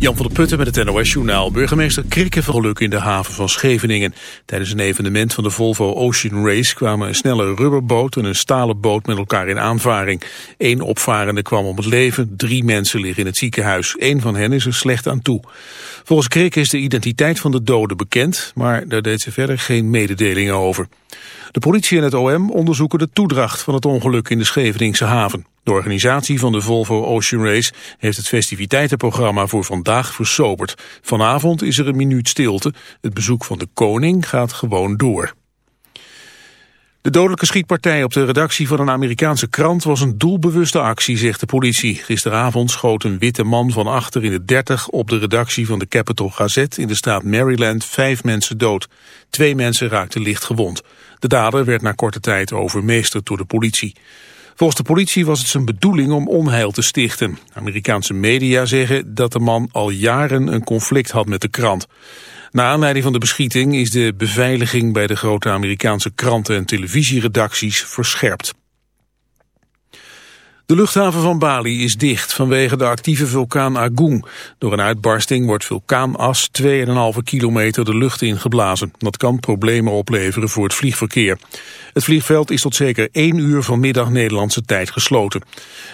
Jan van der Putten met het NOS-journaal. Burgemeester Krikke geluk in de haven van Scheveningen. Tijdens een evenement van de Volvo Ocean Race kwamen een snelle rubberboot en een stalen boot met elkaar in aanvaring. Eén opvarende kwam om het leven, drie mensen liggen in het ziekenhuis. Eén van hen is er slecht aan toe. Volgens Krikke is de identiteit van de doden bekend, maar daar deed ze verder geen mededelingen over. De politie en het OM onderzoeken de toedracht van het ongeluk in de Scheveningse haven. De organisatie van de Volvo Ocean Race heeft het festiviteitenprogramma voor vandaag versoberd. Vanavond is er een minuut stilte. Het bezoek van de koning gaat gewoon door. De dodelijke schietpartij op de redactie van een Amerikaanse krant was een doelbewuste actie, zegt de politie. Gisteravond schoot een witte man van achter in de 30 op de redactie van de Capital Gazette in de staat Maryland vijf mensen dood. Twee mensen raakten licht gewond. De dader werd na korte tijd overmeesterd door de politie. Volgens de politie was het zijn bedoeling om onheil te stichten. Amerikaanse media zeggen dat de man al jaren een conflict had met de krant. Na aanleiding van de beschieting is de beveiliging bij de grote Amerikaanse kranten en televisieredacties verscherpt. De luchthaven van Bali is dicht vanwege de actieve vulkaan Agung. Door een uitbarsting wordt vulkaanas 2,5 kilometer de lucht ingeblazen. Dat kan problemen opleveren voor het vliegverkeer. Het vliegveld is tot zeker 1 uur vanmiddag Nederlandse tijd gesloten.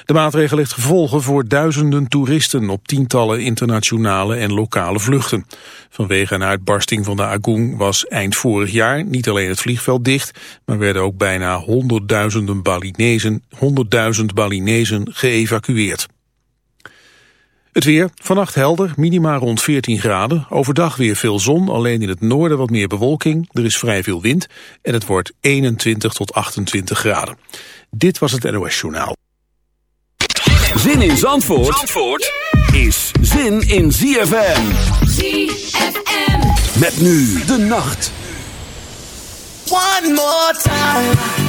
De maatregel heeft gevolgen voor duizenden toeristen op tientallen internationale en lokale vluchten. Vanwege een uitbarsting van de Agung was eind vorig jaar niet alleen het vliegveld dicht, maar werden ook bijna honderdduizenden Balinezen, 100.000 Balinezen geëvacueerd. Het weer, vannacht helder, minima rond 14 graden. Overdag weer veel zon, alleen in het noorden wat meer bewolking. Er is vrij veel wind en het wordt 21 tot 28 graden. Dit was het NOS Journaal. Zin in Zandvoort, Zandvoort is zin in ZFM. ZFM. Met nu de nacht. One more time.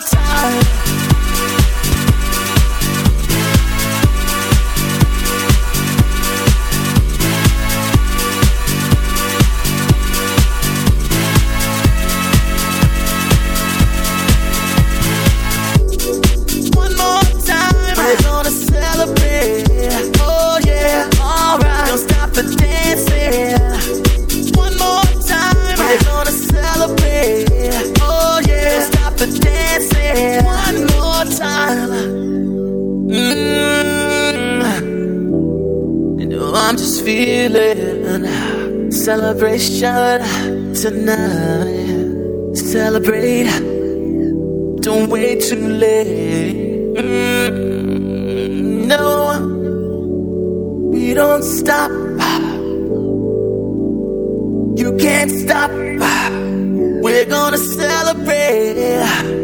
time. Celebration tonight. Celebrate, don't wait too late. Mm, no, we don't stop. You can't stop. We're gonna celebrate one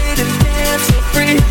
free.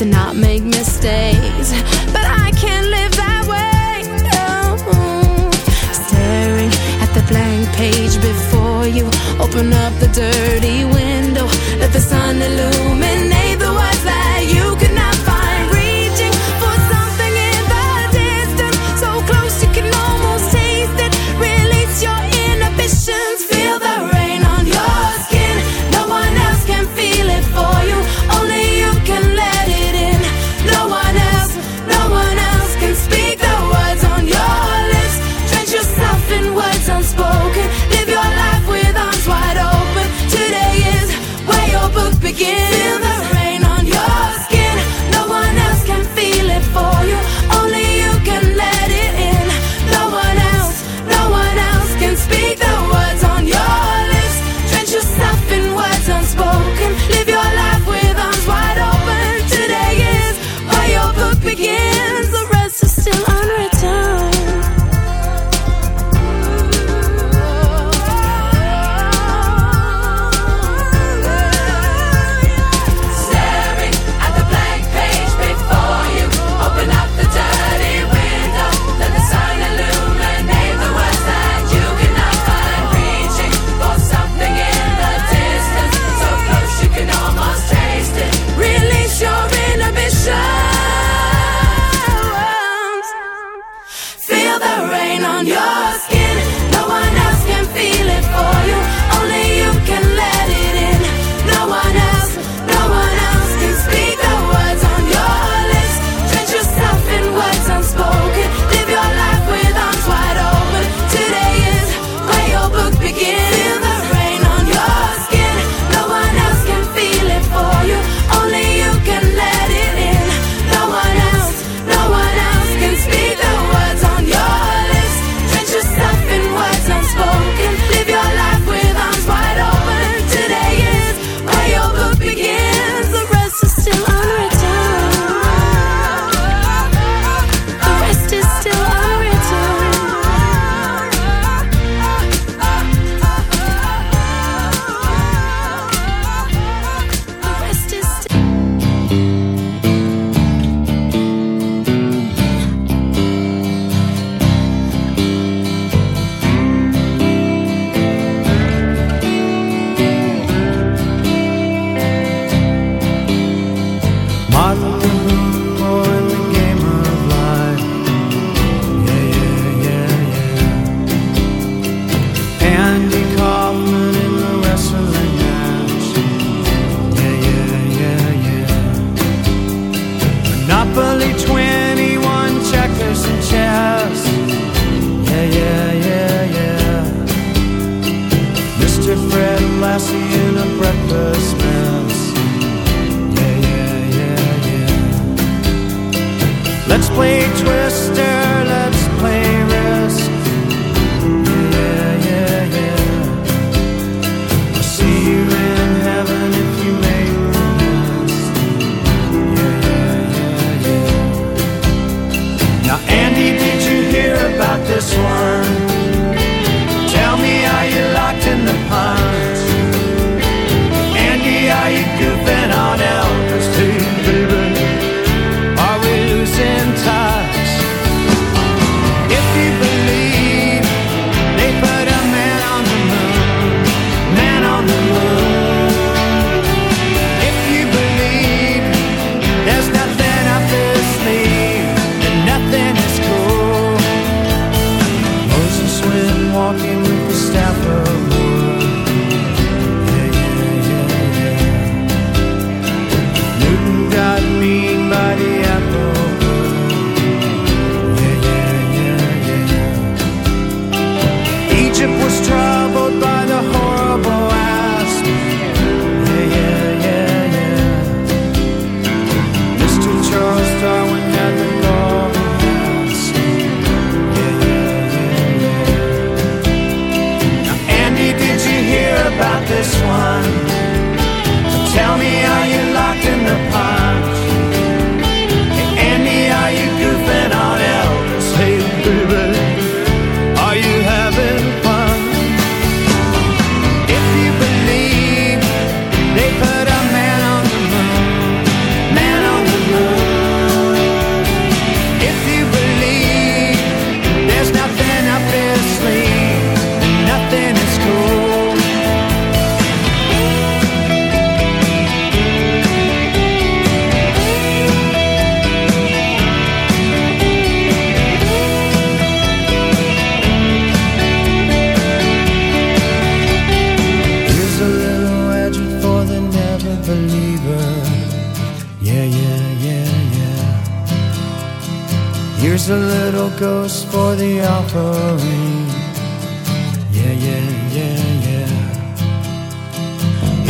to not make mistakes. But I can't live that way. No. Staring at the blank page before you, open up the dirty window, let the sun illuminate.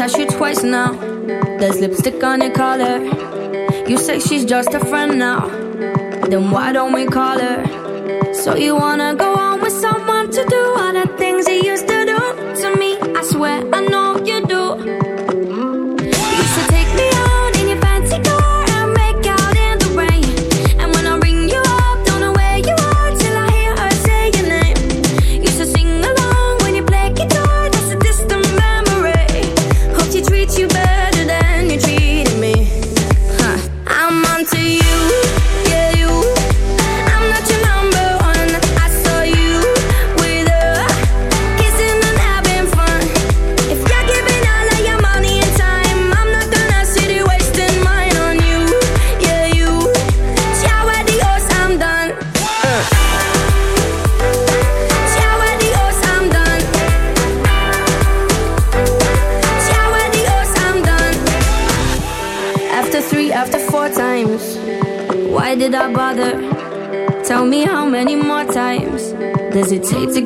almost you twice now. There's lipstick on her collar. You say she's just a friend now. Then why don't we call her? So you wanna go on with someone to do what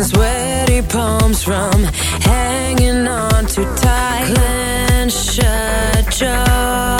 and sweaty palms from hanging on too tight. Clench shut your.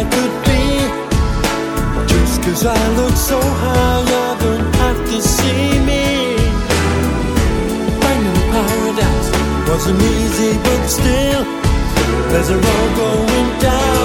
I could be. Just cause I look so high, you don't have to see me. Finding paradise wasn't easy, but still, there's a road going down.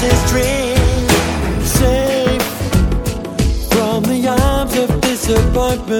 his dream, safe from the arms of disappointment.